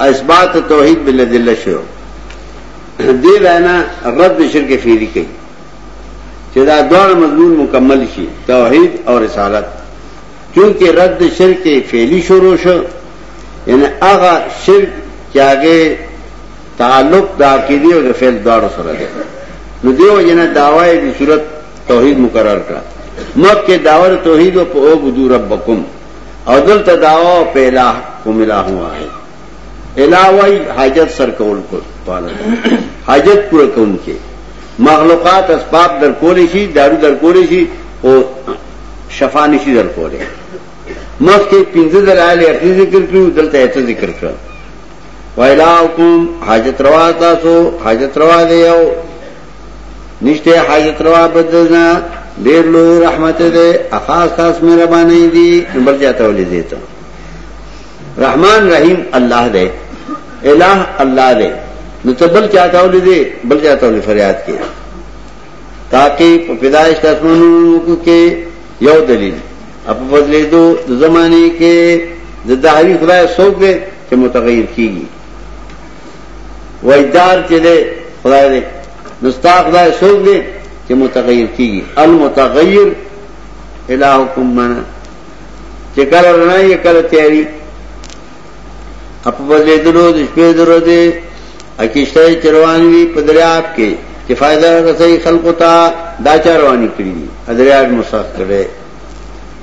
اثبات توحید بل دل شو دی وینا رد شرک فیری کوي چې دا دوه مضمون مکمل شي توحید او رسالت چونکه رد شرک فعلی شروع شو یعنی هغه شرک چې هغه تعلق د عقیده او د فعل دواړو سره دی نو دیو جنا داوای د صورت توحید مقرر کړه مکه داور توحید او په او بدو ربکم او دل تا دعوا پہ الہ کم الہ ہوا ہے الہ وائی حاجت سر کول کو پانا حاجت پورا کون کے مخلوقات اسباب در کولے شی دارو در کولے شی او شفا نشی در کولے مخ کے پنزے در آئے لے اخی ذکر کریو دل تا ایتا ذکر کر وائلہ حکم حاجت روا تاسو حاجت روا دے یو نشته حاجت روا بدلنا ډیر لوی رحمت دی اخاص خاص مهرباني دي بل چاته ولې دي ته رحمان رحیم الله دی الہ الله دی نو ته بل چاته ولې دي بل چاته ولې فریاد کې تاکي په پیدایش تاسو کې یو دلیل اپ بدلې دو زمانه کې د دهری خدای څوک دی چې متغیر کیږي وجدان چې دی خدای دی نو ستا خدای څوک دی چې متغیر کیږي المتغیر الہکم من چې کله رڼا یې کله تیاری اپ په دې درو د شپې درو دې اکیشته چروان وی په دریاب کې چې فائدہ رسي خلقو ته دا چروانی کړی دي دریاب مسخ کړي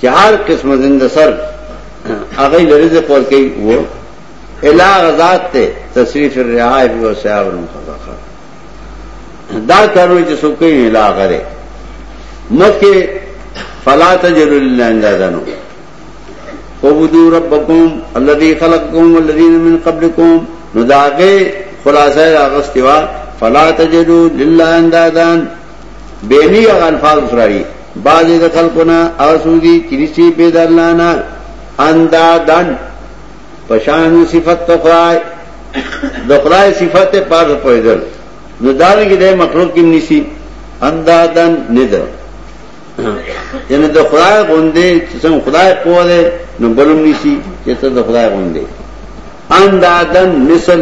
چې هر قسم زنده سر هغه لرزه پور کوي وو الا غزاد ته تصریف الرعای او سیاب المخزخه دا کارو چې څوک یې الا غره مکه فلا تجر لله اندازانو عبدو ربکم الذي خلقكم والذين من قبلكم نو داغه خلاصه راغستوا فلا تجدو لله اندادان بیانی هغه الفاظ وسراړي بعض د خلقونه او سودی چریسی په دلانا اندادن پشان صفت تخای د خدای صفت پار پویدل نو داوی کې د مخلوق کې نسی اندادن ندر یعنی د خدای غوندې چې څنګه خدای پوه دی نو بلوم نسی چې ته د خدای غوندې اندادن مثل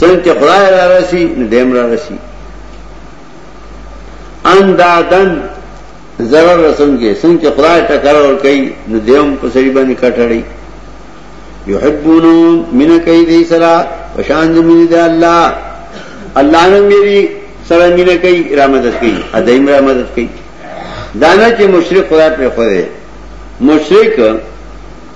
څنګه خدای را رسی نو دیم را رسی اندادن ضرر رسن کے سن کے خدا ٹکر اور کئی نہ دیوم پسری بنی کٹڑی یو حبون مین کئی دی سرا پشاند مین دے اللہ اللہ نے میری سرا مین کئی را مدد کی ادیم را مدد کی دانا کے مشرق خدا پہ خود ہے مشرق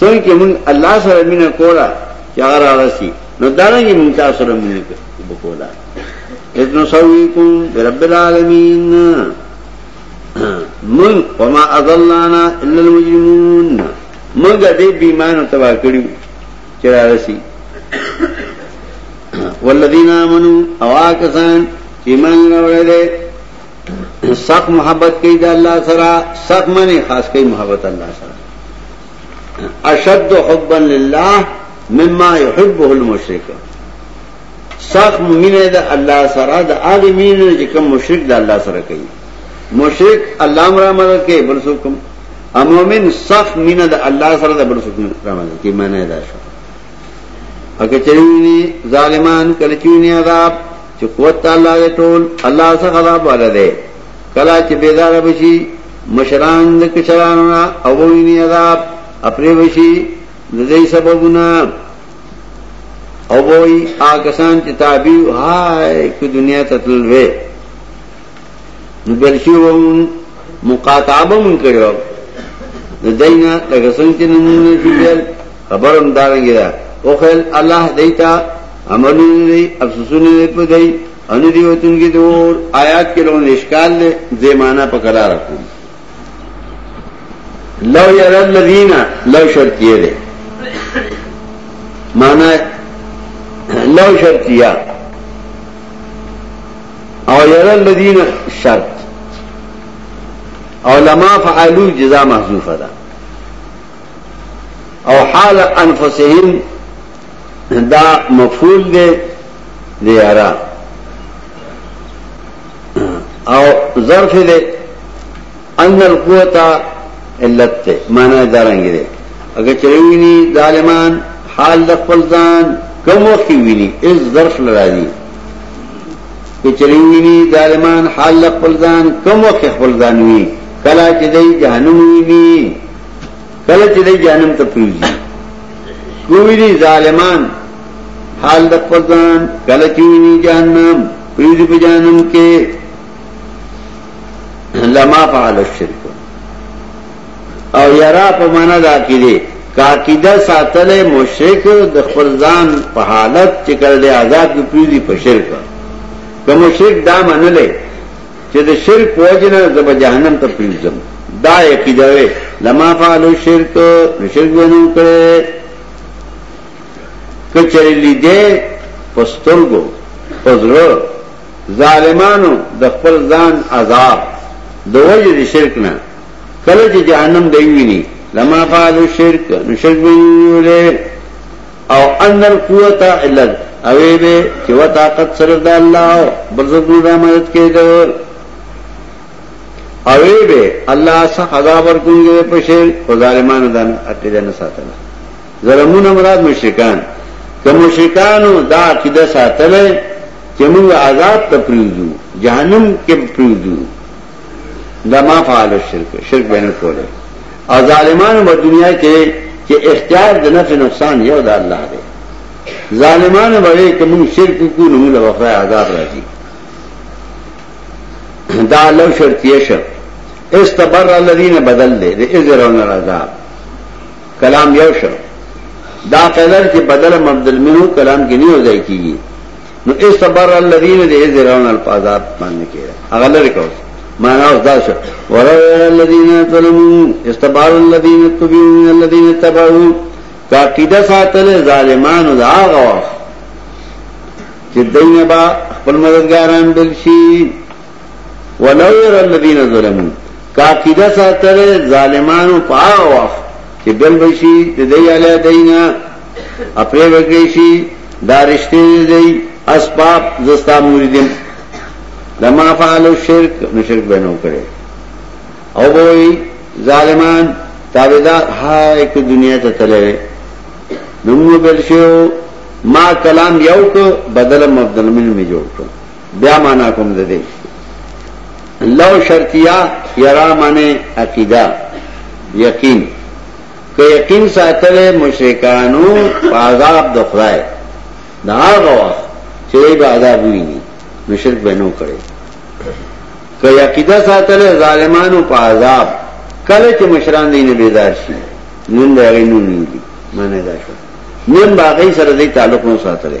سنگ کے من اللہ سر مین کولا چار رسی نو دارا جی من تا سر مین بکولا اتنا سوئی کم رب العالمین من وما اضلانا الا المجرمون من گا دے بیمان تباہ کریو چرا رسی والذین آمنوا اواکسان ایمان راوڑے دے سخت محبت کوي د الله سره سخت منی خاص کوي محبت الله سره اشد حبا لله مما يحبه المشرك سخت مؤمن ده الله سره د هغه مين چې کوم مشرک د الله سره کوي مشرک الله امر مدد کوي بل څوک امومن سخت مين ده الله سره د بل څوک رحمت کوي معنی ده شو اګه چېرې ظالمان کله چېرې عذاب چې قوت ته الله دې ټول الله څخه غلا بالا دی کلا چې بیدار بشي مشران د کشرانو نه او ویني عذاب اپری بشي د دې سببونه او وای آکسان چې تابع هاي کو دنیا ته تل وې نو بل شي وو مقاطعه به مونږ کړو د دینه لکه څنګه چې نمونه شو خبر هم دارنګه ده او خل الله دیتا عملونه دی افسوسونه دی په دی ان دی وتون کې دور آیات کې لون اشکال دی زمانہ په قرار راکو لو ير الذين لو شرطيه ده معنی لو شرطيه او ير الذين شرط علماء فعلوا جزاء محذوفه ده او حال انفسهم دا مفعول دی دی یارا او ظرف دی ان القوتا علت ته معنا دارنګ دی اگر چرېویني ظالمان حال د خپل ځان کوم وخت ویني اس ظرف لراځي چې چرېویني ظالمان حال د خپل ځان کوم وخت خپل ځان ویني کلا چې دی جهنم ویني کله چې د جهنم ته پریږي کوی دي ظالمان حال د خپل ځان کله چې ویني جهنم پریږي په جهنم کې لما فعل الشرك او یرا په معنا دا کې دي کاکیده ساتل مشرک د خپل ځان په حالت چې کړه د آزاد پریږي په شرک کوم شرک دا منلې چې د شرک په وجه نه زه به جهنم ته پریوزم دا عقیده وي لما فعلوا شرک نو شرک ونه کړي کچری لیدې پسترګو پزړو ظالمانو د خپل ځان عذاب د وجه د شرک نه کله چې جهنم دی ویني لما فعلوا شرک نو شرک ونه او ان القوت الا اوی به چې و طاقت سره د الله بل څه نه مدد کېدو اوی به الله څخه عذاب ورکوږي په شی او ظالمانو دان اته نه ساتنه ظلمون مراد مشرکان که مشرکانو دا عقیده ساتله چې موږ عذاب ته پریږدو جهنم کې پریږدو دا ما فعال الشرک شرک بینه کوله او ظالمانو په دنیا کې چې اختیار د نفع نقصان یو د الله دی ظالمانو به کوم شرک کو نو له وخه عذاب راځي دا لو شرطیه شر استبر الذين بدل دې د اجرون العذاب کلام یو شر دا قدر چې بدل مبدل منو کلام کې نه وځي کیږي نو اس تبر الذین دی زرون الفاظات باندې کېده هغه لري کو معنا اوس دا شو ور الذین ظلموا استبر الذین تبعوا الذین تبعوا دا قیده ساتل ظالمانو دا غوا چې دینه با خپل مددګاران بل شي ولو ير الذین ظلموا کا قیده ساتل ظالمانو پاو چې بل بشي د دې علی دینه اپرې وکړې شي دا رشته دی اسباب زستا مریدم لما فعلوا الشرك نو شرک به نو کړي او وای ظالمان تابعدار هاي کو دنیا ته تلوي نو بل شو ما کلام یو کو بدل مبدل من می جوړ کو بیا معنا کوم د دې لو شرطیا یرا معنی عقیده یقین که یقین ساتلی مشرکانو په عذاب د خدای د هغه وخت چې دوی به عذاب ویني نو شرک به نو کړي که یقیده ساتلی ظالمانو په عذاب کله چې مشران دی نه بیدار شي نن به هغه نو نیولي معنی دا شو نن به هغه سره دی تعلق نو ساتلی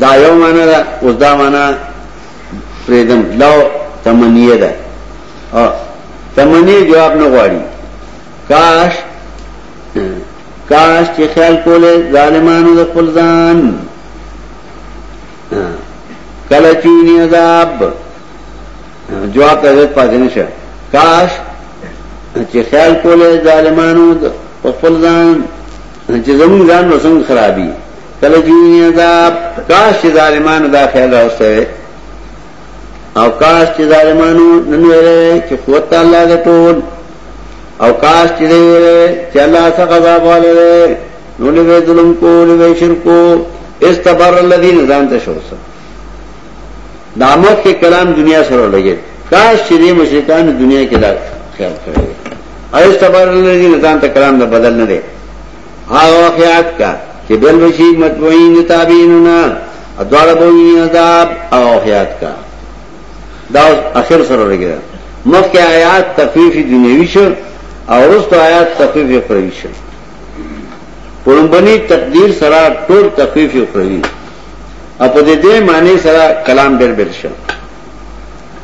دا یو معنا ده اوس دا معنا پریدم لو تمنیه ده او تمنیه جواب نه غواړي کاش کاش چې خیال کوله ظالمانو د خپل ځان کله چې نه عذاب جواب ته ځت پاتې نشه کاش چې خیال کوله ظالمانو د خپل ځان چې زمونږ ځان نو څنګه خرابي کله چې ویني عذاب کاش چې ظالمانو دا خیال راوسته وي او کاش چې ظالمانو نن ویلې چې قوت الله دې ټول او کاش چې دې ویلې چې الله څخه عذاب والے نو له ظلم کو له شرکو استبر الذين ځان ته شوسه د احمد کې کلام دنیا سره لګي کاش چې دې مشرکان دنیا کې دا خیال کړی او استبار لري نظام ته کلام نه بدل نه دی هغه واقعات کا چې بل وشي متوین تابعیننا ادوار بوی عذاب او واقعات کا دا اخر سره لګي مخکې آیات تخفیف دنیوي شو او وروسته آیات تخفیف اخروی شو پرمبني تقدیر سره ټول تخفیف اخروی او په دې دې معنی سره کلام ډېر بل شو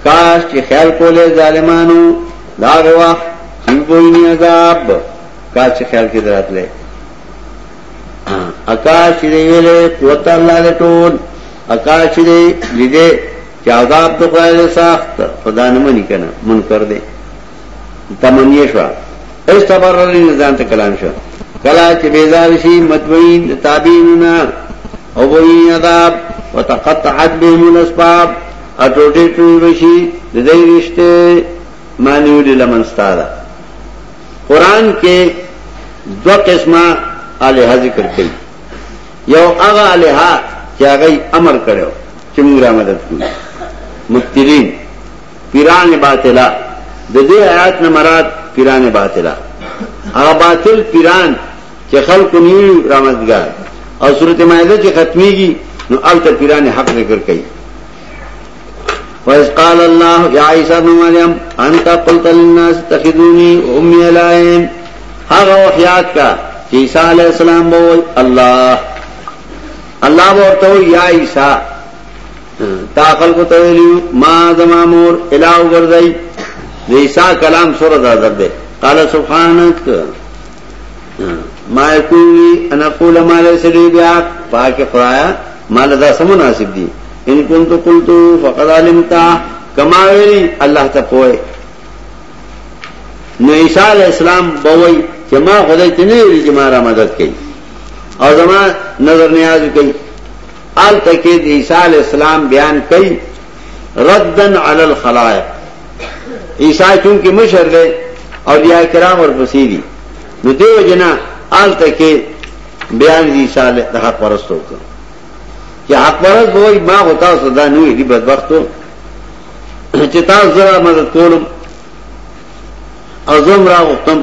کاش چې خیال کولې ظالمانو دا غوا چې بوینه عذاب کاش چې خیال کې دراتلې اکاش چې ویلې قوت الله دې ټول اکاش چې دې چې عذاب د خدای سخت خدای نه منی کنه منکر دی تمنیه شو استبرر نزان ته کلام شو کلا چې بیزار شي متوین تابعینا او وی عذاب وتقطعت بهم الاسباب اټوټه ټوی وشي د دې رشته مانیو دې لمن ستاره قران کې دو قسمه الہ ذکر کړي یو هغه الہ چې هغه امر کړو چې موږ را مدد کوو مسترین پیران باطله، د دې آیات نه مراد پیران باطله هغه باطل پیران چې خلکو نیولي رامدګار او سورته مائده چې ختميږي نو الته پیران حق ذکر کوي وَإِذْ قَالَ اللَّهُ يَا عِيسَى ابْنَ مَرْيَمَ أَنْتَ قُلْتَ لِلنَّاسِ اتَّخِذُونِي وَأُمِّيَ إِلَٰهَيْنِ هغه وحیات کا چې عیسی علی السلام وو الله الله ورته یا عیسی تا خلق ته ویلو ما زما مور الہ ګرځي د عیسی کلام سره د ادب ده قال سبحانك ما یکولی انا قول ما لیس لی بیا پاک خدایا ما لدا سم مناسب دی ان کنت قلتو فقد علمتا کما ویلی الله ته پوهه نو عیسی علی السلام بوي چې ما خدای ته نه ویلي چې ما را مدد کوي او زما نظر نیاز کوي آلته کې د عیسی علی السلام بیان کوي ردن علی الخلائق عیسی چون کې مشر دی او بیا کرام ورپسې دي نو دیو جنا آلته کې بیان دي عیسی علی د حق پرستو کو چې حق پرست وای ما غوتا صدا نو دي بدبختو چې تاسو زرا مدد کولم او زم را وختم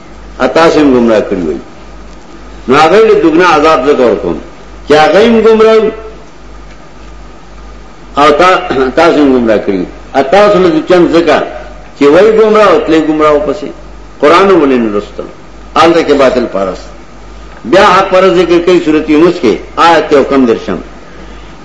اتاسو هم گمراه کړی وای نو هغه له دغنا عذاب زکه ورکوم چې هغه هم گمراه او تا تاسو هم گمراه کړی اتاسو له چن زکه چې وای گمراه او تل گمراه پسې قران ولې نه رسته آلته کې باطل پارس بیا حق پر ذکر کوي سورته یونس کې آیت او کم درشم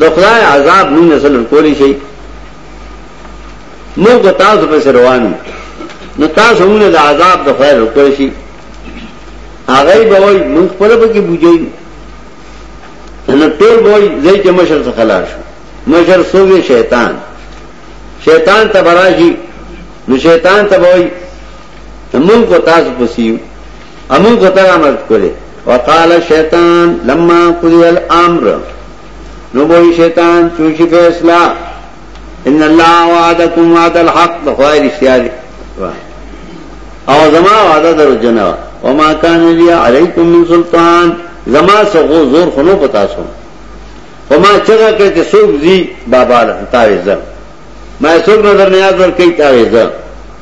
د خدای عذاب مونږ نه سلور کولی شي مونږ د تاسو په سر روانو نو تاسو مونږ د عذاب د خدای ورکول شي هغه به وای مونږ په لبه کې بوجي نو ټول وای زې چې مشر څخه خلاص شو مشر سوګي شیطان شیطان ته براشي نو شیطان ته وای مونږ کو تاسو پسیو امون قطر عمل کرے وقال شیطان لما قضی الامر نبوی شیطان چوشی فیصلہ ان اللہ وعدکم وعد الحق دخواہ رشتیاری او زما وعدہ در جنہ وما کان لیا علیکم من سلطان زما سغو زور خنو پتا سو وما چگا کرتے سوک زی بابا لہن تاویزا ما سوک نظر نیاز ور کئی تاویزا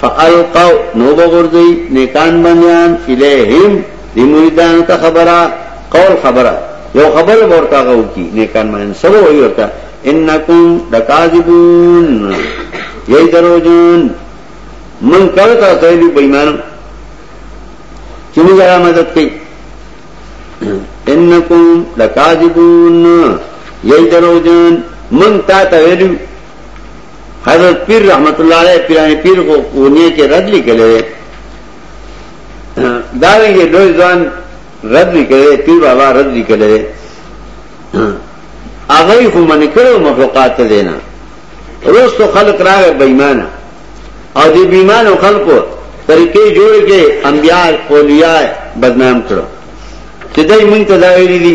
فالقوا نو بغردی نیکان بندیان الیهم دی مریدان تا خبرا قول خبرا یو خبر ورتا غو کی نیکان بندیان سبو وی ورتا انکم دکاذبون یی دروجن من کله تا ته دی بېمان چې موږ را مدد کړي انکم دکاذبون یی دروجن من تا ته ویلو حضرت پیر رحمت الله علیه پیرانی پیر کو ونی کې رد لیکلې دا یې دوی ځان رد لیکلې پیر بابا رد لیکلې هغه خو من کړو مخلوقات ته دینا روز تو خلق راغې بېمانه او دې بېمانه خلکو طریقې جوړ کې انبیاء اولیاء بدنام کړو چې دای مونږ ته دا ویلي دي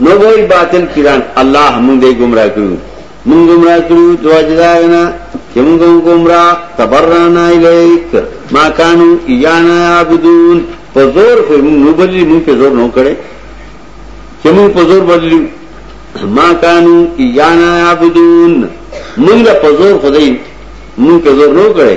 نو وای باطل پیران الله مونږ دې گمراه کړو مونږ گمراه کړو دواجداغنا چې مونږ گمراه تبرنا الیک ما کانو یانا عبدون په زور په مونږ نو بلی مونږ په زور نو کړي چې مونږ په زور بدلی ما کانو یانا عبدون مونږ په زور خدای مونږ په زور نو کړي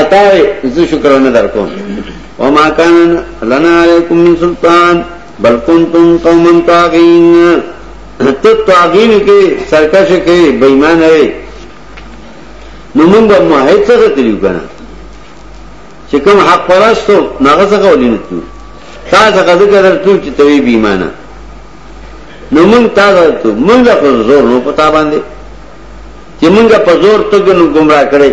اتاوی زه شکرونه درکوم وما كان لنا عليكم من سلطان بل كنتم قوما طاغين ته طاغین کې سرکش کې بېمان وي نو موږ به موحد څخه تلو کنه چې کوم حق پرستو ناغه څخه ولینو تا څخه ذکر درته چې توی بېمانه نو موږ تا ته موږ په زور نو پتا باندې چې موږ په زور ته ګنو گمراه کړي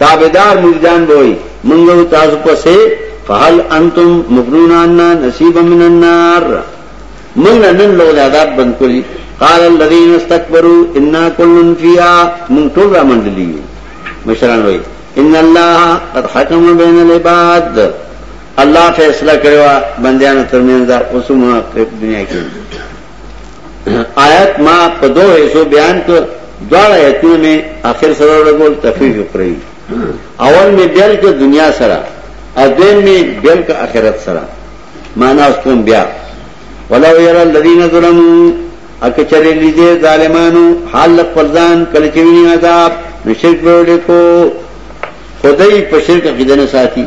تابعدار مریدان به وي منګو تاسو پسې فهل انتم مغنون عنا نصيبا من النار من نن لوګ عذاب بند کړی قال الذين استكبروا انا كل فيها من ټول را منډلی مشران وي ان الله قد حكم بين العباد الله فیصله کړو بندیانو ترمنځ اوسمه دنیا کې آیت ما په دوه حصو بیان کړ دواړه آیتونه مې اخر سره ورغول تفریح وکړی اول مې بیل کړ دنیا سره او دین مې بیل کړ آخرت سره معنا اوس کوم بیا ولو یرا الذین ظلموا اکچری لیدې ظالمانو حال خپل ځان کله چې ویني عذاب نشرک به ولیکو خدای په شرک کې دنه ساتي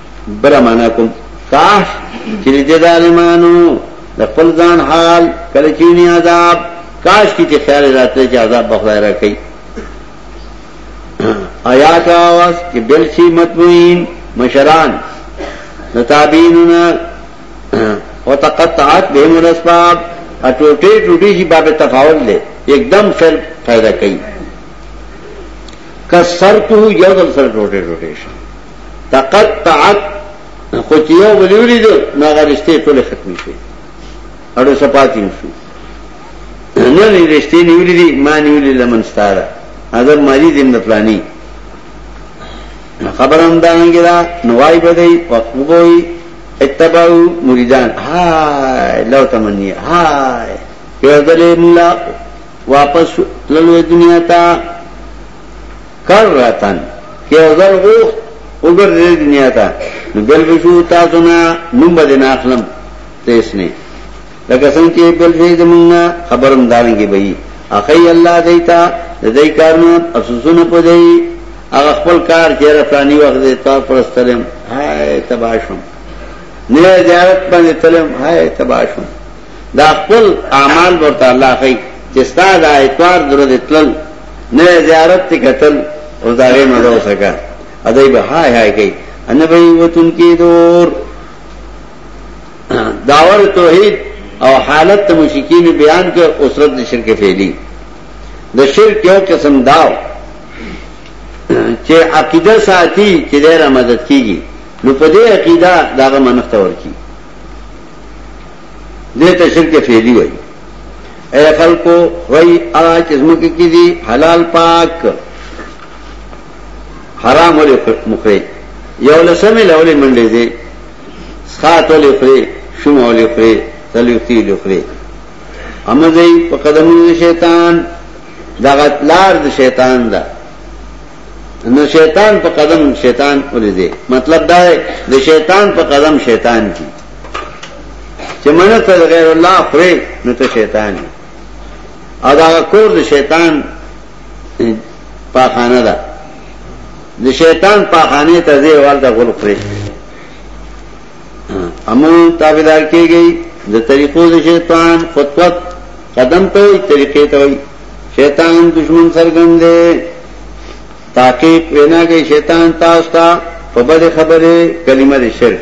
بلا معنا کوم کاش چې دې ظالمانو د خپل ځان حال کله چې نه عذاب کاش کې چې خیال راته چې عذاب په خدای راکړي آیا کا واس کې بل شي مطمئن مشران نتابیننا وتقطعت بهم الاسباب اټوټه ټوټه شي باب تفاول له एकदम سر پیدا کړي کا سر ته یو ځل سر ټوټه ټوټه شي تقطعت خو چې یو بلی ولیدو نو هغه رشتې ټولې ختمې شوې اړو څه پاتې نه شو نه نه رشتې نیولې دي ما نیولې لمن ستاره اگر مالی دې نه پلاني خبره هم دا انګی دا نوای بدای وقبوی اتباو مریدان های لو تمنی های یو دلی مولا واپس للوی دنیا تا کر راتن که یو ځل غوښت وګرځې دنیا ته نو بل بشو تاسو نه نوم به دې نه اخلم ته یې سنې لکه څنګه چې بل شي زمونږ نه خبرم دارنګې به یي اخی الله دی تا د دې کارونه افسوسونه په دی هغه خپل کار چې رفانی وخت دی تا پرستلم هاي تباشم نه زیارت باندې تلم هاي تباشم دا خپل اعمال ورته الله خي چې ستا د اتوار درو د تلل نه زیارت ته قتل او دا غي مزو سکا ادای به هاي هاي کوي ان به وتون کې دور داور توحید او حالت مشکین بیان کر اسرت د شرک فعلی د شرک یو قسم داو چې عقیده ساتي چې ډیره مدد کیږي نو په دې عقیده داغه منښت ورکی دې ته شرک فعلی وایي اے خلکو وای هغه چې زمکه کې دي حلال پاک حرام ولې مخې یو لسمه لولې منډې دي سخات ولې خوري شوم ولې خوري تلوتی ولې خوري امزه په قدمونو شیطان دا غتلار د شیطان ده نو شیطان په قدم شیطان ولې دي مطلب دا دی د شیطان په قدم شیطان کی چې منه ته غیر الله خورې نو ته شیطان یې او دا کور د شیطان پاخانه ده د شیطان پاخانه ته ځې ورته غول خورې امو تابعدار کېږي د طریقو د شیطان خطوت قدم ته وي طریقې ته وي شیطان دشمن سرګند دی تاکي وینا کوي شیطان تاسو ته په بده خبره کلمه شرک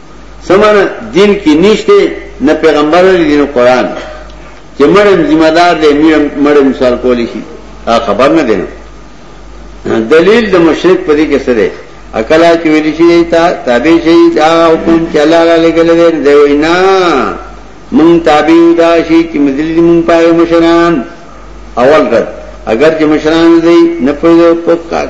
سمانا دین کی نیشتے نہ پیغمبر علی دین قرآن کہ مڑم ذمہ دار دے میرم مڑم سوال کولی شی آ خبر نہ دینا دلیل د مشرک پدی کے سرے اکلا کی ویلی شی دیتا تابع شی دا حکم چی اللہ علیہ لگل دے دے وینا من تابع دا شی چی مدل دی من پائے مشران اول رد اگر چی مشران دی نپوی دے پکاک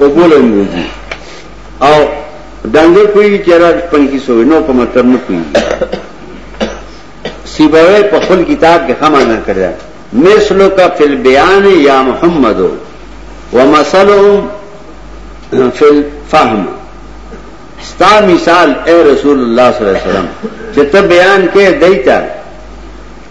او بولن بوزي او دنګ کوي چې راځ پنځه کې سوې نو په مطلب نه کوي سیبوی په خپل کتاب کې خما نه کړی مثلو کا فی البیان یا محمد ومثلهم فی الفهم ستا مثال اے رسول الله صلی الله علیه وسلم چې ته بیان کې دیتا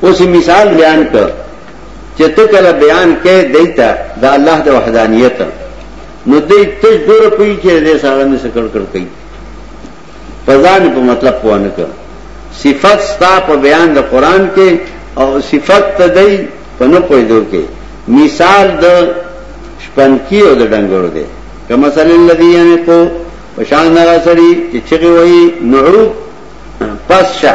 اوس مثال بیان ک چې ته کله بیان کې دیتا د الله د وحدانیت نو دې ته جوړ پوي چې دې سره نه سکړ کړ کوي پزان په مطلب پوه نه کړ صفت ستا په بیان د قران کې او صفت ته دی په نه پوهېدو کې مثال د شپنکی او د ډنګرو دی که مثال الذي ينقو پشان هغه سړي چې چغي وایي نعوب پس شه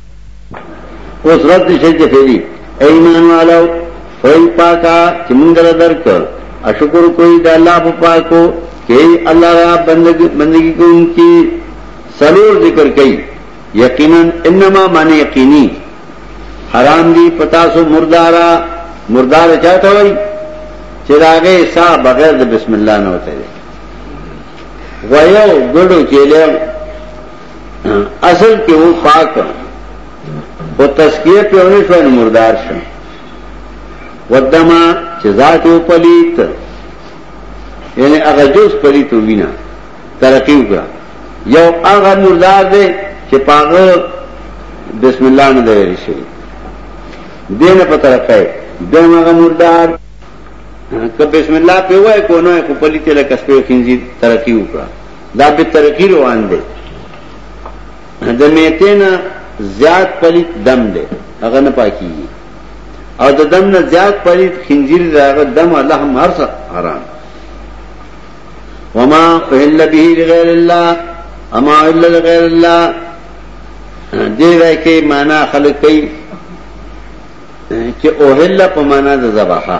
اوس رد شي چې فعلی ایمان والو خدای پاکا چې موږ دل درک او شکر کوي د الله په پاکو چې الله را بندګي بندګي کوونکی سلور ذکر کوي یقینا انما معنی یقینی حرام دی پتا سو مردارا مردار چاته وای چې راغه سا بغیر د بسم الله نه وته وایو ګړو چې له اصل کې وو پاک او تسکیه په ونه شو نو مردار شو ودما چې ذات یو پلیت یعنی هغه جز پلیت وینا ترقی وکړه یو هغه مردار دی چې پاغه بسم الله نه دی شي دینه په ترقی دغه مردار که بسم الله په وای کو نه کو پلیت لکه سپیو خنزیر ترقی وکړه دا په ترقی روان دی د میته نه زیات پلیت دم دی هغه نه پاکیږي او د دم نه زیات پلیت خنزیر داغه دم الله هم هر څه حرام وما اهل به لغیر الله اما الا لغیر الله دې راکې معنا خلک کوي چې اوهله په معنا د ذبحه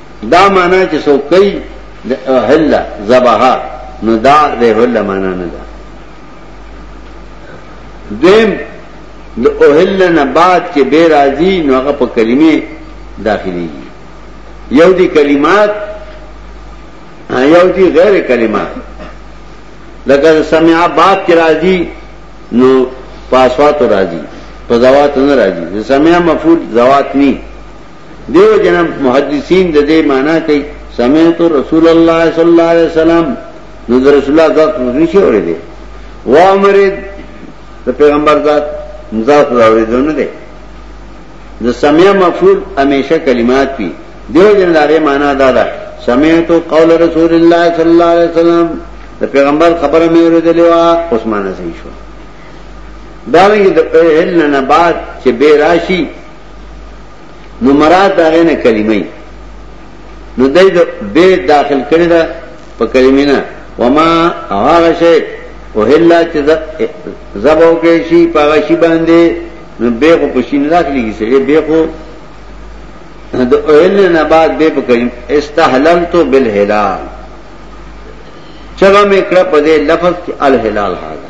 دا معنا چې سو کوي د اهل زبها نو دا د اهل معنا نه ده دیم د اهل نه بعد چې به راځي نو هغه په کلمې داخلي یو دي کلمات یو دي غیر کلمات لکه سمع باب کې راځي نو پاسوات راځي په زوات نه راځي سمع مفعول زوات نه دیو جنم محدثین د دې معنی کوي سمعت رسول الله صلی الله علیه وسلم نو د رسول الله ذات مزنی شي اورې دي و امر د پیغمبر ذات ذات اورې دونه دي د سمع مفعول همیشه کلمات وي دیو جن دغه معنی دا ده سمعت قول رسول الله صلی الله علیه وسلم د پیغمبر خبره مې اورېدلې وا عثمانه صحیح شو دا وی د علم نه بعد چې به راشي نو مراد دا غنه کلمه نو دای د به داخل کړی دا په کلمه نه وما هغه شی او هلا چې زبو کې شي پاغه شي باندې نو به کو پښین راخلی کی سره به کو د اول نه بعد به په کلمه استحللت بالهلال چغه مې کړه په دې لفظ کې الهلال هاذا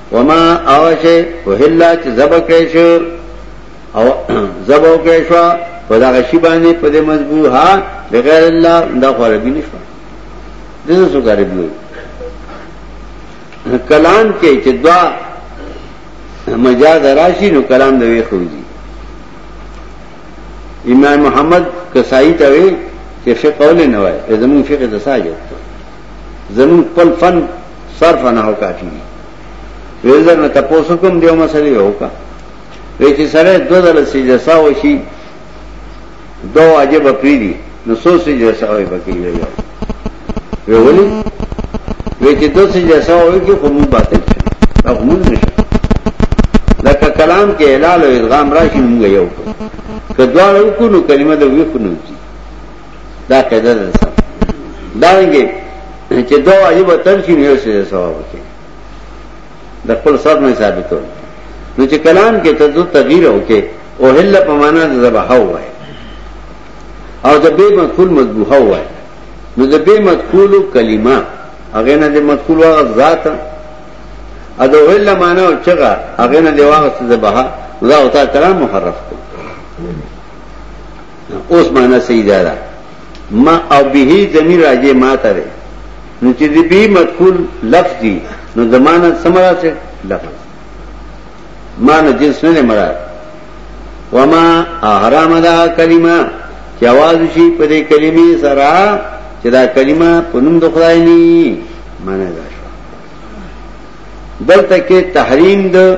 وما اوشه وهلا چې زب کړی شو او زب او کړی شو په دا غشي باندې په دې مضبوط ها بغیر الله دا خو عربي نشو دغه څه کوي بلو کلام کې چې دوا مجاز راشي نو کلام د وی خوږي امام محمد کسائی ته وی چې فقہ ولې نه وای زمون فقہ د ساجت زمون خپل فن صرف نه هو کافی دی ویزر نه تاسو کوم دیو مسلې وکا وی چې سره دو دل سجده ساو شي دو عجب پریدي نو سو سجده ساو یې پکې ویل وی ولی وی چې دو سجده ساو یې کې قوم باطل شي دا قوم نشي لکه کلام کې اعلان او ادغام راشي موږ یو کړو کدوار وکړو کلمه د ویخنو دا قاعده ده صاحب دا رنګه چې دا عجیب تل شي نه شي ثواب کې د خپل سر نه ثابتو نو چې کلام کې ته د تغییر او کې او هل په معنا د ذبح وای او د به مقبول مذبوح وای نو د به مقبول کلمه هغه نه د مقبول واغ ذات ا د هل معنا او چغه هغه نه د واغ ذبح دا او تا کلام محرف کړ اوس معنا صحیح ده ما او به ضمیر راځي ما ته ده نو چې دې به مدخول لفظ دي نو زمانه سمرا څه لفظ ما نه جنس نه مراد وما احرام دا کلمه چې आवाज شي په دې کلمې سره چې دا کلمه په نوم د خدای نه معنی ده دلته کې تحریم د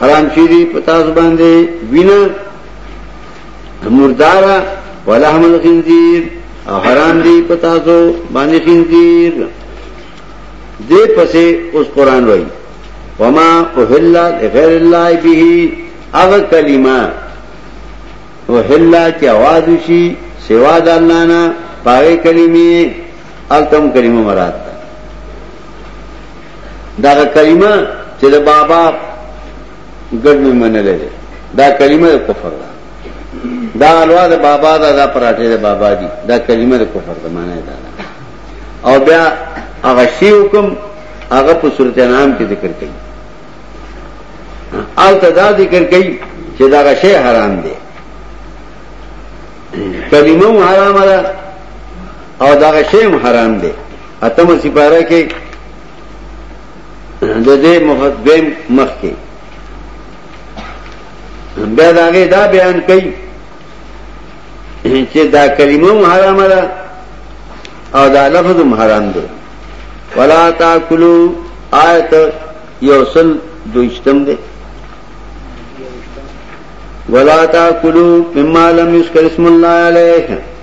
حرام شیری پتا زبان دے وینا مردارا ولحم الخنزیر او حرام دی پتا سو باندې خنزیر دې پسې اوس قران وای وما اوهل غیر الله به اغه کلمه اوهل کی आवाज شي سوا د الله نه پاره کلمې التم کلمه مراد دغه کلمه چې د بابا ګډ مې منلې ده دا کلمه د کفر ده دا الوا د بابا دا دا پراټه د بابا دي دا کلمه د کفر ده معنی ده او بیا هغه شی حکم هغه په صورت نام کې ذکر کړي او تدا ذکر کړي چې دا شی حرام دی کلمه حرام ده او دا شی حرام دی اتمه سپاره کې د دې مخدم مخ کې بیا دا غي دا بیان کړي چې دا کلمه حرام ده او دا لفظ حرام دی ولا تاکلوا آیت یوصل دوشتم دی ولا تاکلوا مما لم یذکر اسم الله علیه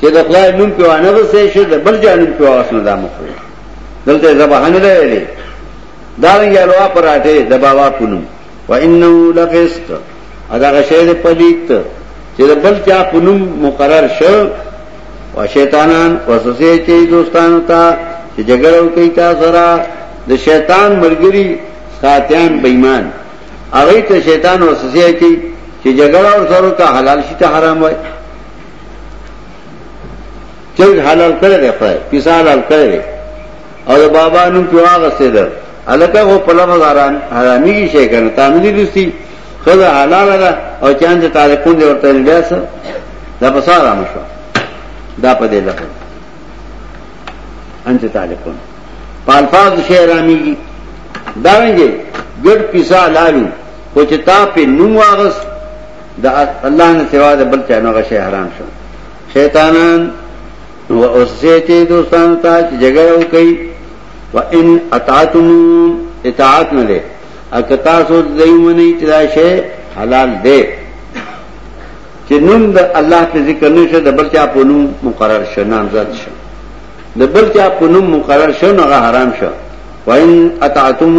چې د خدای نوم په وانه غسه شي د بل جانب په واسنه دا مخ دلته زبحان نه ویلې دا رنګ الوا پراټه د بابا پونم و انه لقسط ادا غشه د پلیت چې د بل چا پونم مقرر شو او شیطانان وسوسه چې دوستانو ته چې جګړه کوي تاسو را د شیطان مرګري ساتيان بېمان هغه ته شیطان وسوسه کوي چې جګړه او سره ته حلال شي ته حرام وای چرګ حلال کړی دی خدای پیسه حلال کړی دی او د بابا نوم په هغه څه ده الکه هو په لفظ حرام حرامي شي کنه تا نه دي لستی خدا حلال ده او چاند تعلقون دی ورته نه بیا سره دا په سارا مشو دا په دې لفظ انت تعلقون په الفاظ شي حرامي دا وینځي ګډ پیسه حلالو خو چې تا په نوم واغس د الله نه سوا د بل چا نه غشي حرام شو شیطانان و اوسېته دوستان ته چې جګړه وکړي و ان اطاعتم اطاعت نه ده اکتا سو دیمنی چې دا شی حلال ده چې نوم د الله په ذکر نشه د بل چا په نوم مقرر شې نامزد شې د بل چا په نوم مقرر شې نه حرام شې وان اطاعتم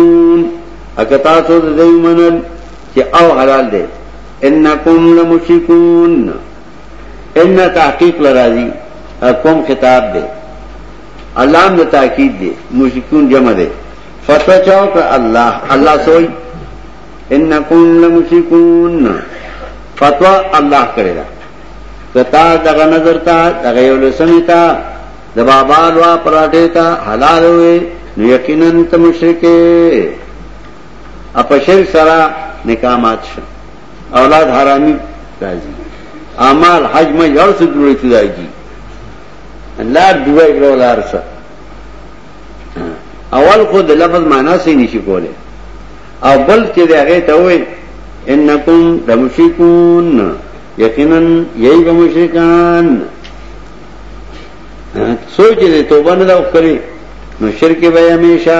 اکتا سو دیمنن چې او حلال دی انکم لمشرکون ان تحقیق لراضی کوم خطاب دی علام د تاکید دی مشرکون جمع دی فتوا چاو کړ الله الله سوئی انکم لمشرکون فتوا الله کړی دا کتا دغه نظر تا دغه یو لسمی تا د بابا لوا پراټه تا حلال وي نو یقینا ته مشرکه او په شرک سره نکاح مات شو اولاد حرامي راځي اعمال حج مې یو څه جوړې ته راځي لار دوه کړو لار سره اول خو د لفظ معنا سي نشي کوله او بل چې هغه ته وې انکم دمشکون یقینا یی به مشرکان سوچ دې توبه نه وکړي نو شرک به همیشه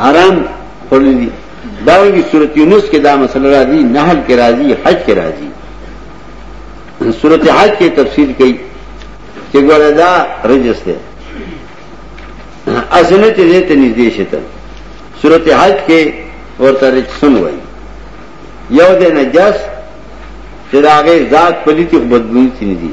حرام خورلی دی دارنگی صورت یونس کے دا مسئلہ راضی نحل کے راضی حج کے راضی صورت حج کے تفصیل کئی کہ گوڑا دا رجس دے اصلت دے تا نزدیش تا صورت حج کے ورطا رجسن ہوئی یو دے نجس چراغ ذات پلیتی خبت بوئی تنی دی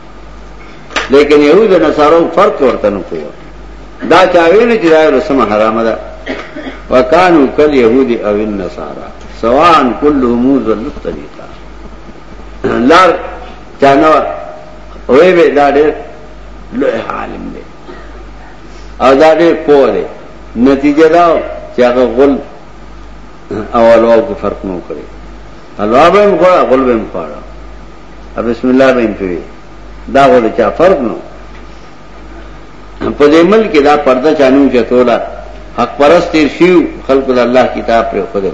لیکن یهود نه سارو فرق ورته نه کوو دا چا ویل چې دا رسم حرام ده وکانو کل یهودی او النصارا سواء کل امور ذل طریقہ لار چانو وې به دا ډېر لوی عالم دی او دا ډېر پوه دی نتیجه دا چې هغه غل او الواو کې فرق نه کړی الواو به هم غل غل به هم پاره او بسم الله به ان کوي دا غو د چا فرق نو په دې ملک دا پرده چانو چتولا حق پرست شیو خلق د الله کتاب پر خدای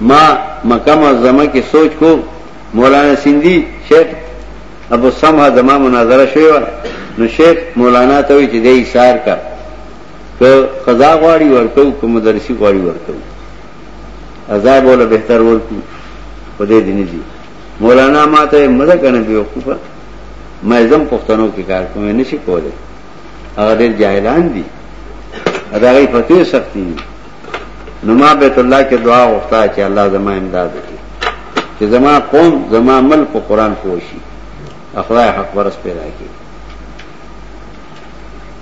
ما مکه معظمه کې سوچ کو مولانا سیندی شیخ ابو سمح زما مناظره شوی و نو شیخ مولانا ته وی چې دې ایثار کا که قضا غواړي ورکو کوم درسي غواړي ورکو عذاب ولا بهتر ورکو په دې دیني دي مولانا ماته مزه کنه به وقوفه مې زم پښتنو کې کار کوم نه شي کولای هغه ډېر جاهلان دي دا غي فتوی سختي نو ما بیت الله کې دعا وکړه چې الله زما امداد وکړي چې زما قوم زما ملک په قران پوښي اخلاق حق ورس پیدا کړي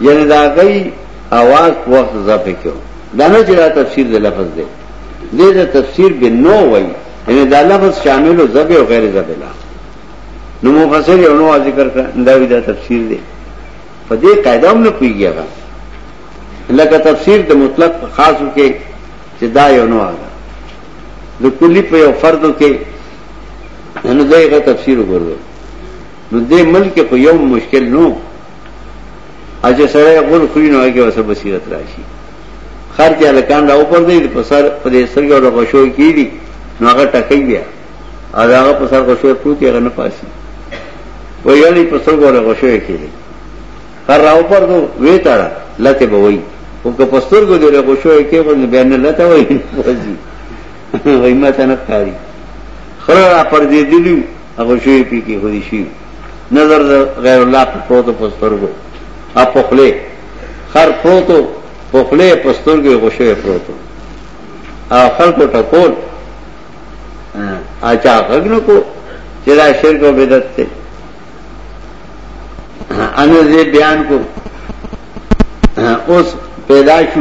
یعنی دا غي اواز په وخت ضعف کې دا نه چې دا تفسیر د لفظ دی دې د تفسیر به نو وای یعنی دا لفظ شامل او ذبح او غیر ذبح لا نو مفسر یو نو ذکر کړ دا وی دا تفسیر دی په دې قاعده هم نه پیږي هغه لکه تفسیر د مطلق خاصو کې چې دا یو نو هغه د کلی په یو فردو کې نو دغه تفسیر وګورئ نو دې ملک خو یو مشکل نو اجه سره غول خوري نو هغه وسه بصیرت راشي خر کې الکان راو پر دی په سر په دې سرګو د غشو کیږي نو هغه ټکې بیا هغه په سر غشو پروت هغه نه پاسي ویلې په سرګو د غشو کیږي خر راو پر دو وی تاړه لته به وای او که په سرګو د غشو کې باندې بیان نه لته وای وځي وای ما ته نه کاری خر را پر دې دیلو هغه شوی پی کی خودی شوی نظر غیر الله په پروتو پسترګو ا په خله خر پروتو په خله پسترګو غشوی پروتو ا خلکو ټکول اچا غږنو کو چې دا شرک او بدعت ته ان دې بیان کو اوس پیدا شو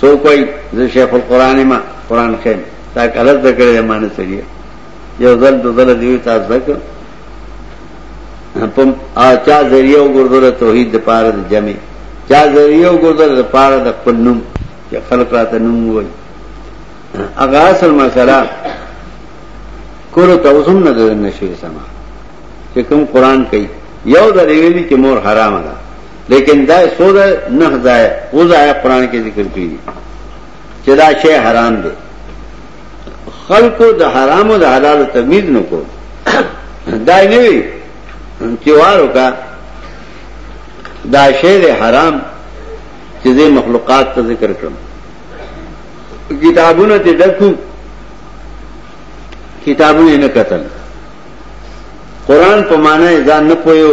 سو کوئی ز شیخ القران ما قران خیم تا کله ذکر یې معنی سړي یو ځل دو ځل دیوی تا ذکر پم چا ذریعہ وګرځول توحید د پاره د جمع چا ذریعہ وګرځول د پاره د خپل نوم چې خلق راته نوم وای هغه اصل مسله کور ته وسم نه ده نشي سما چې کوم قران کوي یو د ویلي چې مور حرام ده لیکن دا سود نه ځای او ځای قران کې ذکر کیږي چې دا شی حرام دی خلکو د حرامو د حلالو تمیز نکو دا نه وی تیوارو کا دا شی د حرام چې زه مخلوقات ته ذکر کړم کتابونه ته ډکو کتابونه نه قتل قران په معنی ځان نه پویو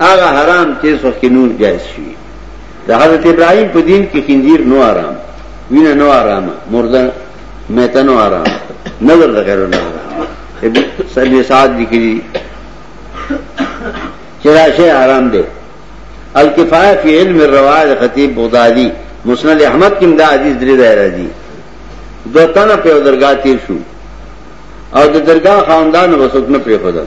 هغه حرام چې هیڅ وخت کې نور جایز شوي د حضرت ابراهیم په دین کې خنزیر نو آرام وینه نو آرام مرده میته نو آرام نظر د غیر الله آرام ابن سعید سعد لیکلي چې دا شی آرام دی الکفایه فی علم الروایت خطیب بغدادی مسند احمد کې دا حدیث درې ځای راځي دو تنه په درگاه تیر شو او د درگاه خاندان وسوک نه پریخدل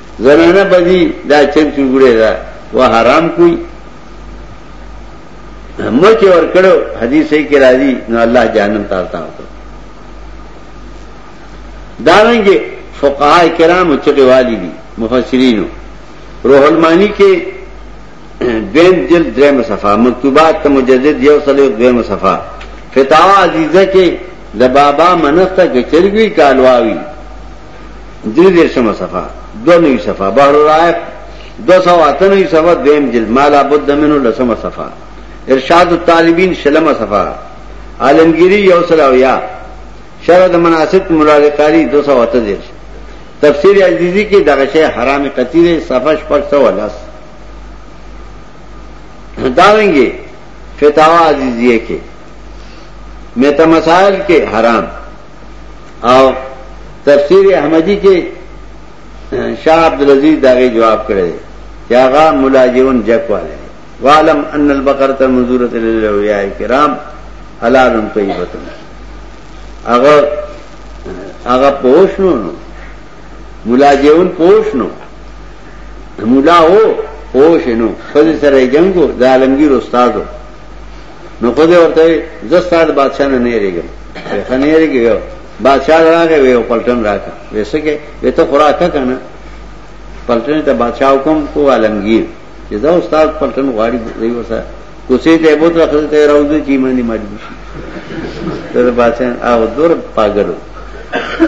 زنانه بدی دا چن چوګړې ده و حرام کوي مچ ور کړو حدیث کې راځي نو الله جهنم ته تاو کړ دارنګه فقهای کرام چې والی دي مفسرینو روح المانی کې دیم جلد دریم صفحه مکتوبات ته مجدد یو سلو دریم صفحه فتاوا عزیزه کې د بابا منسته کې چرګوي کالواوي درې دیرشمه صفه دوه نوي صفه بحر الرائق دوه سوه اته نوي صفه دویم جلد ما لابد منه لسمه صفه ارشاد الطالبین شلمه صفه عالمگیری یو سل او یا شرح د مناسب ملال قاری دو سوه اته دیرش تفسیر عزیزی کې دغه شی حرام قطعی دی صفه شپږ سوه لس داوینګي فتاوا عزیزیه کې میته مسائل کې حرام او تفسیر احمدی کې شاه عبد العزيز داغه جواب کړی چې هغه ملاجون جک والے وعلم ان البقره منذوره للاولیاء کرام حلال طیبه هغه هغه پوښنو نو ملاجون پوښنو مولا هو پوښنو خځه سره جنگو د عالمگیر استادو نو خو دې ورته زه ستاسو بادشاہ نه نه ریګم ته نه ریګي یو بادشاہ راغی ویو پلټن راکا وسکه وته خوراکه کنه پلټن ته بادشاہ حکم کو عالمگیر چې دا استاد پلټن غواړي دی وسه کوسې ته بوت راخل ته راوځي چې مانی مجبور شي تر بادشاہ او دور پاګرو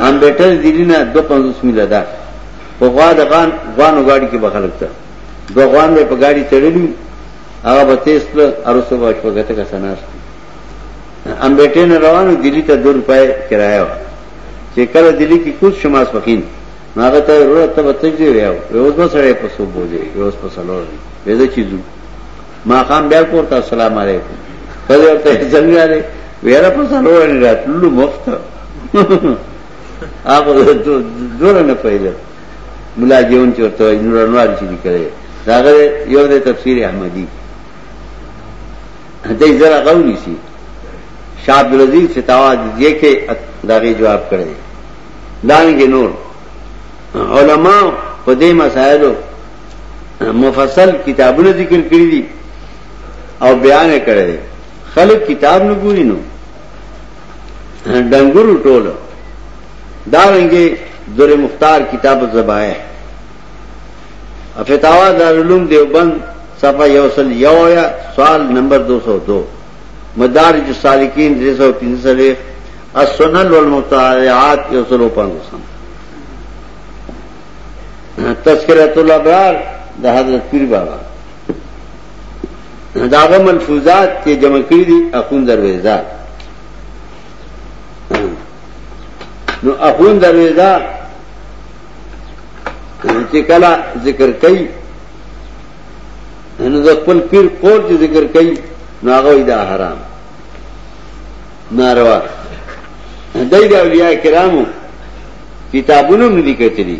ام بیٹر دیلینا دو پنځوس میله ده په غوا د غان غوانو غاړي کې بخلک ته دو غوان به په غاړي تړلی هغه به تیز تل ارسو به شپګته کا سناست ام بیٹې نه روانو دلی ته 2 روپۍ کرایه و چې کله دلی کې کوڅ شماس پکین هغه ته ورته ته بتج دی ویو اوس به سره په سو بوزي اوس په سلور دی وېدا چیزو ما خام بیا کوته السلام علیکم کله ورته څنګه لري ویرا په سلور نه راتلو مفت هغه دوره نه پیدا ملا جون چې ورته وایي نور انوار چې لیکلی دا غره یو د تفسیر احمدی دې زرا غوړي شي شاه عبد العزيز چې تاواز یې کې داغه جواب کړی دانګې نور علما په دې مسایلو مفصل کتابونه ذکر کړی دي او بیان کړی دي خلک کتاب نه ګوري نو ډنګورو ټولو دارنګه در مختار کتاب الذبائح افتاوا دارالعلوم دیوبند صفحه یوصل یو یا سوال نمبر 202 مدارج السالکین 315 السنن والمطالعات یوصل 500 تذکرۃ الابرار د حضرت پیر بابا داغه ملفوظات کې جمع کړی دي اخون درویزه نو اخون درویزا چې کلا ذکر کوي نو د خپل پیر قول چې ذکر کوي نو هغه دا حرام ناروا دای د اولیاء کرامو کتابونو نه لیکتلی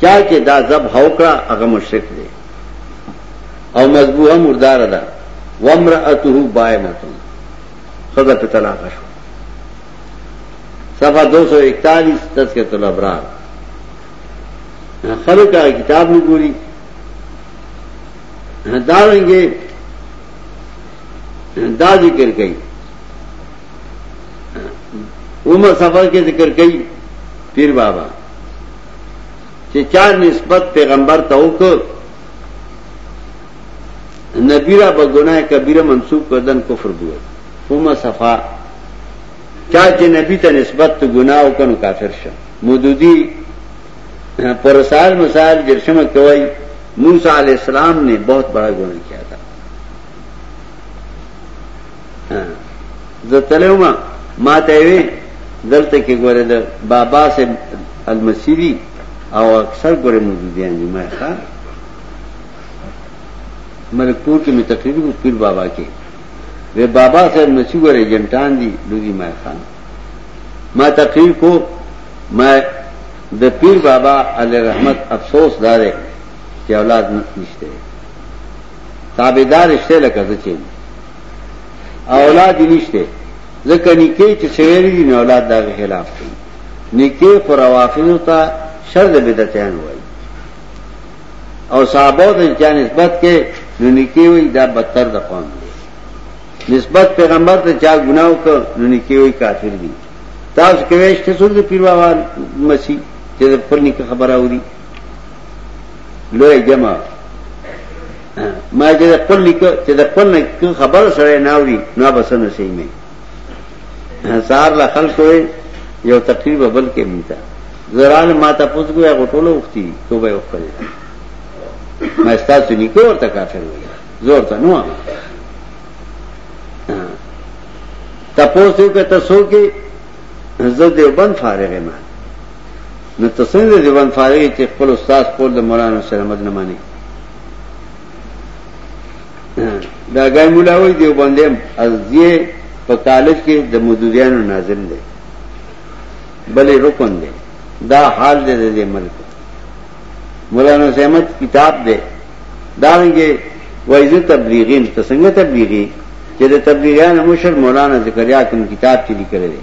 چا چې دا ذبح وکړه هغه مشرک دی او مذبوحه مردار ده وامراته بائمه خذا په طلاق شو صفحه 241 تذکرۃ الابرار خلک کتاب نه ګوري دا رنګه دا ذکر کوي عمر سفر کې ذکر کړي پیر بابا چې چا نسبت پیغمبر ته وکړ نبی را به ګناه کبیره منسوب کردن کفر بوه عمر صفا چا چې نبی ته نسبت ته ګناه وکړ کافر شه مودودی پر سال مسائل جرشم کوي موسی علیہ السلام نے بہت بڑا گناہ کیا زه تلو ما ما ته وی دلته کې ګوره د بابا سے المسیری او اکثر ګوره موجودیان دي ما ښا مرکپور کې می تقریر کو پیر بابا کې وی بابا سے المسی ګوره جنټان دي لوی ما ښا ما تقریر کو ما د پیر بابا علی رحمت افسوس داره چې اولاد نشته تابعدار شته لکه زه چې اولاد نشته ځکه نکي چې شویری دي نه اولاد دا خلاف دي نکي پر وافض ته شر د بدعتان وای او صحابه د جان نسبت کې نو نکي وي دا بدتر د قوم دي نسبت پیغمبر ته چا ګناو ک نو نکي وي کافر دي تاسو کوي چې څوک د پیروان مسیح چې په نکي خبره وري لوی جمع ما چې د خپل لیک چې د خپل نه کوم خبر سره نه اوري نه بسنه شي مې سار لا خلق وي یو تقریر بل کې مونته زرال ما ته پوس ګویا غټولو وختي توبه وکړه ما ستاسو نیکو ورته کافر وي زور ته نو تپوس یو کته سو کې زه دیوبند فارغ ما نو ته څنګه د دیوبند فارغ یې چې خپل استاد قول د مولانا شیخ احمد نه مانی دا ګای مولا وای دیوبند هم از دې په کالج کې د مودودیانو ناظم دی بلې رکن دی دا حال دی د دې ملک مولانا شیخ احمد کتاب دی دا رنګه وایزه تبلیغین ته څنګه تبلیغی چې د تبلیغیان مشر مولانا زکریا کوم کتاب چې لیکل دی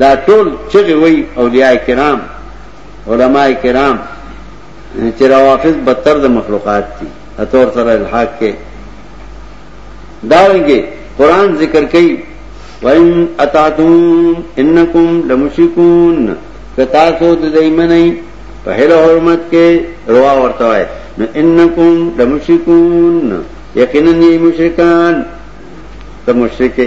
دا ټول چغې وای اولیاء کرام علماء کرام چې روافض بدتر د مخلوقات دي اتور سره الحاق کې دا رنګه قران ذکر کوي وَإِنْ أَتَعْتُمْ إِنَّكُمْ لَمُشْرِكُونَ کتا سو د دیمنې په هر حرمت کې روا ورته وای نو انکم لمشرکون یقینا مشرکان ته مشرکه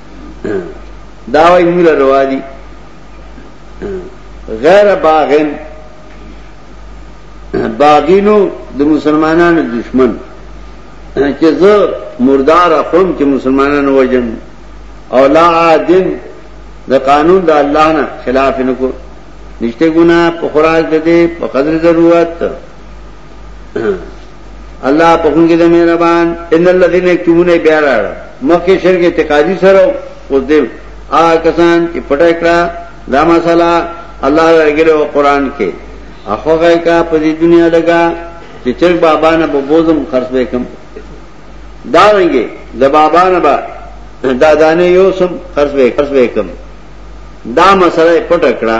دا وای موږ له روا دي غیر باغن باغینو د مسلمانانو دشمن چې زه مردار اخوم چې مسلمانانو وجن او لا عادن د قانون د الله نه خلاف نه کو نشته ګنا په خراج ده په قدر ضرورت الله بخون کې د مهربان ان الذين يكتمون بیا راړ مخکې شرک اعتقادي سره اوس دې آ کسان چې پټه کړه دا مسله الله ورګلو قران کې اخوغه کا په دې دنیا لگا چې چرګ بابا نه په بوزم خرڅ وکم دا رنګي د بابا نه با دا دانه یو سم خرڅ وکم دا مسله پټه کړه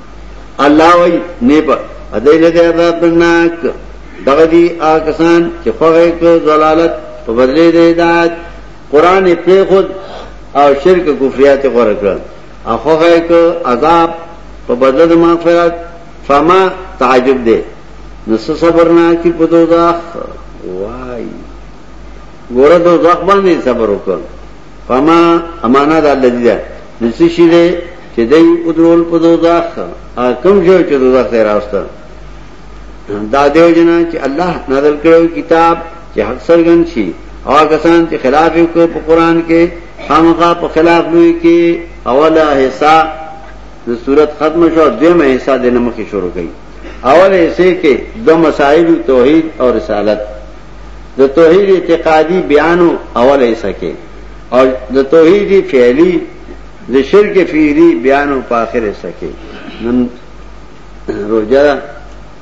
الله وای نه په ادای نه دی عذاب درناک دغه دی آکسان چې خوغه کو ضلالت په بدلې دی دات قران په خود او شرک کفریات غره کړل اخوغه کو عذاب په بدل د مغفرت فما تعجب دی نو صبر نه کی په دوزخ وای ګوره دوزخ باندې صبر وکړ فما امانا دا لذی ده نسی شی ده چه دی ادرول پا دوزاخ کم شو چه دوزاخ تی راستا دا دیو جنا چه اللہ نازل کرو کتاب چه حق سرگن شی او کسان چه خلاف یو که پا قرآن که خامقا پا خلاف لوی که اولا حصہ دا صورت ختم شو دویم حصہ دی نمخی شروع کئی اول حصے کے دو مسائل توحید اور رسالت د توحید اعتقادي بیانو اوله حصہ کې او د توحید فعلی د شرک فعلی بیانو په اخر حصہ کې نن روزه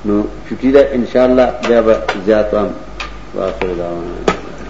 نو چټی ده ان شاء الله بیا به زیات هم واخر دا